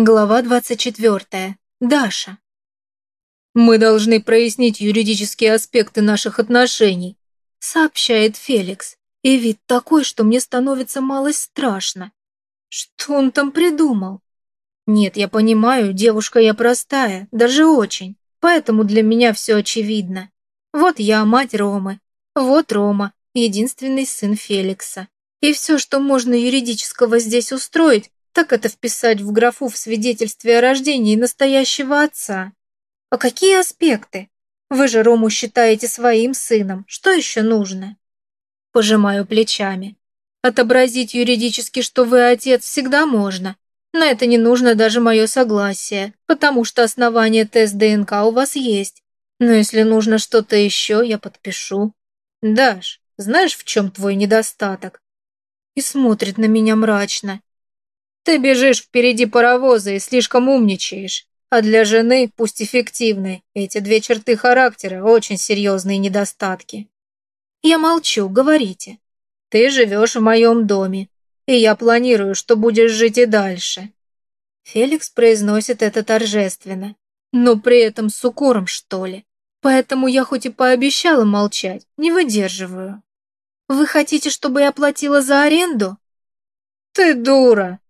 Глава 24. Даша. «Мы должны прояснить юридические аспекты наших отношений», сообщает Феликс. И вид такой, что мне становится малость страшно. Что он там придумал? Нет, я понимаю, девушка я простая, даже очень. Поэтому для меня все очевидно. Вот я, мать Ромы. Вот Рома, единственный сын Феликса. И все, что можно юридического здесь устроить, так это вписать в графу в свидетельстве о рождении настоящего отца. А какие аспекты? Вы же Рому считаете своим сыном. Что еще нужно? Пожимаю плечами. Отобразить юридически, что вы отец, всегда можно. На это не нужно даже мое согласие, потому что основание тест ДНК у вас есть. Но если нужно что-то еще, я подпишу. Даш, знаешь, в чем твой недостаток? И смотрит на меня мрачно. Ты бежишь впереди паровоза и слишком умничаешь. А для жены, пусть эффективной, эти две черты характера очень серьезные недостатки. Я молчу, говорите. Ты живешь в моем доме, и я планирую, что будешь жить и дальше. Феликс произносит это торжественно, но при этом с укором, что ли. Поэтому я хоть и пообещала молчать, не выдерживаю. Вы хотите, чтобы я платила за аренду? Ты дура,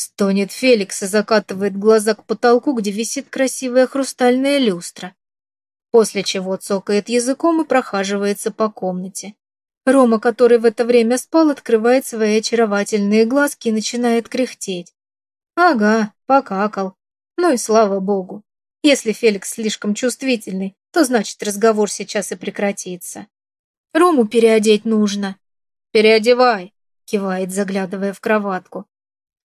Стонет Феликс и закатывает глаза к потолку, где висит красивая хрустальная люстра. После чего цокает языком и прохаживается по комнате. Рома, который в это время спал, открывает свои очаровательные глазки и начинает кряхтеть. Ага, покакал. Ну и слава богу. Если Феликс слишком чувствительный, то значит разговор сейчас и прекратится. Рому переодеть нужно. Переодевай, кивает, заглядывая в кроватку.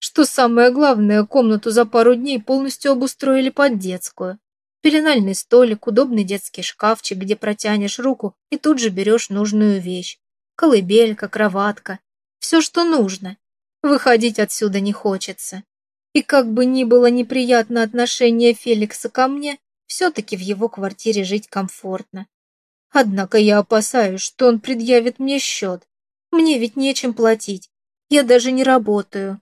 Что самое главное, комнату за пару дней полностью обустроили под детскую. Пеленальный столик, удобный детский шкафчик, где протянешь руку и тут же берешь нужную вещь. Колыбелька, кроватка. Все, что нужно. Выходить отсюда не хочется. И как бы ни было неприятно отношение Феликса ко мне, все-таки в его квартире жить комфортно. Однако я опасаюсь, что он предъявит мне счет. Мне ведь нечем платить. Я даже не работаю.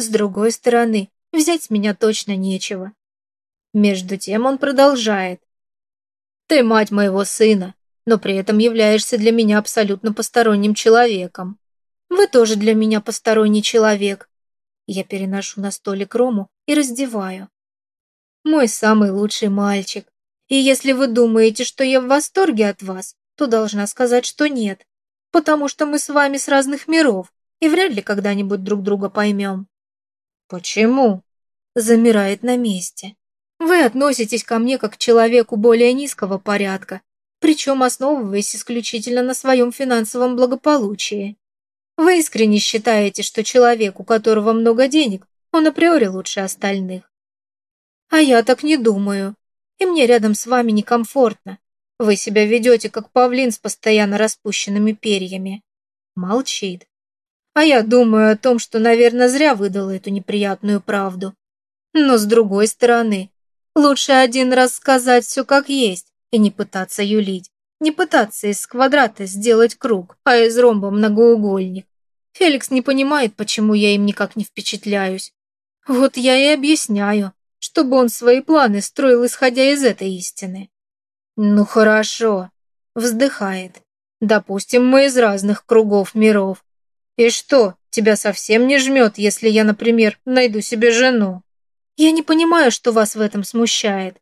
С другой стороны, взять с меня точно нечего. Между тем он продолжает. Ты мать моего сына, но при этом являешься для меня абсолютно посторонним человеком. Вы тоже для меня посторонний человек. Я переношу на столик Рому и раздеваю. Мой самый лучший мальчик. И если вы думаете, что я в восторге от вас, то должна сказать, что нет. Потому что мы с вами с разных миров и вряд ли когда-нибудь друг друга поймем. «Почему?» Замирает на месте. «Вы относитесь ко мне как к человеку более низкого порядка, причем основываясь исключительно на своем финансовом благополучии. Вы искренне считаете, что человек, у которого много денег, он априори лучше остальных. А я так не думаю, и мне рядом с вами некомфортно. Вы себя ведете, как павлин с постоянно распущенными перьями. Молчит. А я думаю о том, что, наверное, зря выдала эту неприятную правду. Но с другой стороны, лучше один раз сказать все как есть и не пытаться юлить. Не пытаться из квадрата сделать круг, а из ромба многоугольник. Феликс не понимает, почему я им никак не впечатляюсь. Вот я и объясняю, чтобы он свои планы строил, исходя из этой истины. Ну хорошо, вздыхает. Допустим, мы из разных кругов миров. «И что, тебя совсем не жмет, если я, например, найду себе жену?» «Я не понимаю, что вас в этом смущает.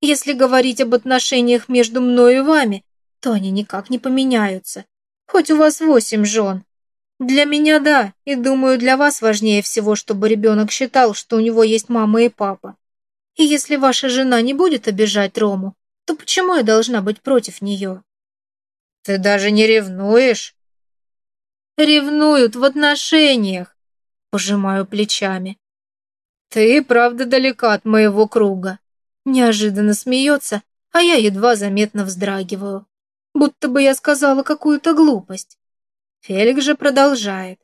Если говорить об отношениях между мной и вами, то они никак не поменяются. Хоть у вас восемь жен. Для меня да, и думаю, для вас важнее всего, чтобы ребенок считал, что у него есть мама и папа. И если ваша жена не будет обижать Рому, то почему я должна быть против нее?» «Ты даже не ревнуешь?» Ревнуют в отношениях. Пожимаю плечами. Ты, правда, далека от моего круга. Неожиданно смеется, а я едва заметно вздрагиваю. Будто бы я сказала какую-то глупость. Феликс же продолжает.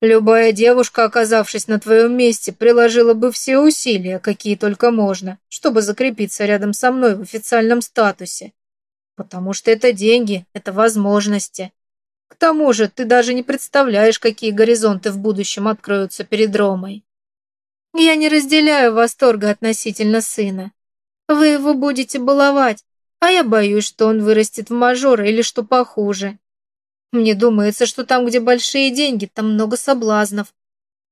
Любая девушка, оказавшись на твоем месте, приложила бы все усилия, какие только можно, чтобы закрепиться рядом со мной в официальном статусе. Потому что это деньги, это возможности. К тому же ты даже не представляешь, какие горизонты в будущем откроются перед Ромой. Я не разделяю восторга относительно сына. Вы его будете баловать, а я боюсь, что он вырастет в мажора или что похуже. Мне думается, что там, где большие деньги, там много соблазнов.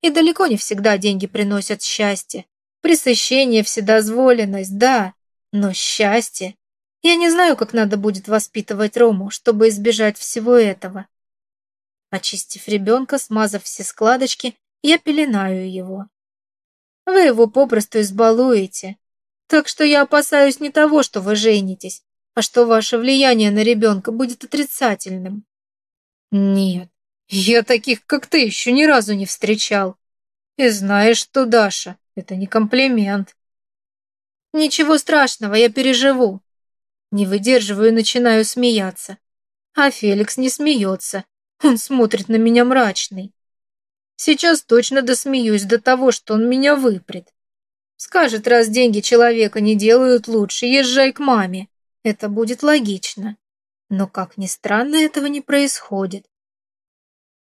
И далеко не всегда деньги приносят счастье. Пресыщение, вседозволенность, да, но счастье. Я не знаю, как надо будет воспитывать Рому, чтобы избежать всего этого. Очистив ребенка, смазав все складочки, я пеленаю его. Вы его попросту избалуете. Так что я опасаюсь не того, что вы женитесь, а что ваше влияние на ребенка будет отрицательным. Нет, я таких, как ты, еще ни разу не встречал. И знаешь что, Даша, это не комплимент. Ничего страшного, я переживу. Не выдерживаю и начинаю смеяться. А Феликс не смеется. Он смотрит на меня мрачный. Сейчас точно досмеюсь до того, что он меня выпрет. Скажет, раз деньги человека не делают лучше, езжай к маме. Это будет логично. Но, как ни странно, этого не происходит.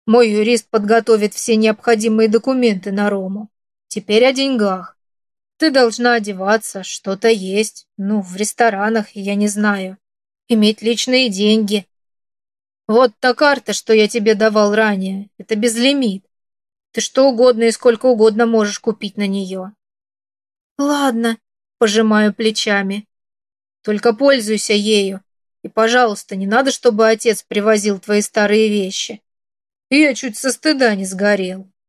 Мой юрист подготовит все необходимые документы на Рому. Теперь о деньгах. Ты должна одеваться, что-то есть, ну, в ресторанах, я не знаю. Иметь личные деньги. Вот та карта, что я тебе давал ранее, это безлимит. Ты что угодно и сколько угодно можешь купить на нее. Ладно, пожимаю плечами. Только пользуйся ею. И, пожалуйста, не надо, чтобы отец привозил твои старые вещи. Я чуть со стыда не сгорел.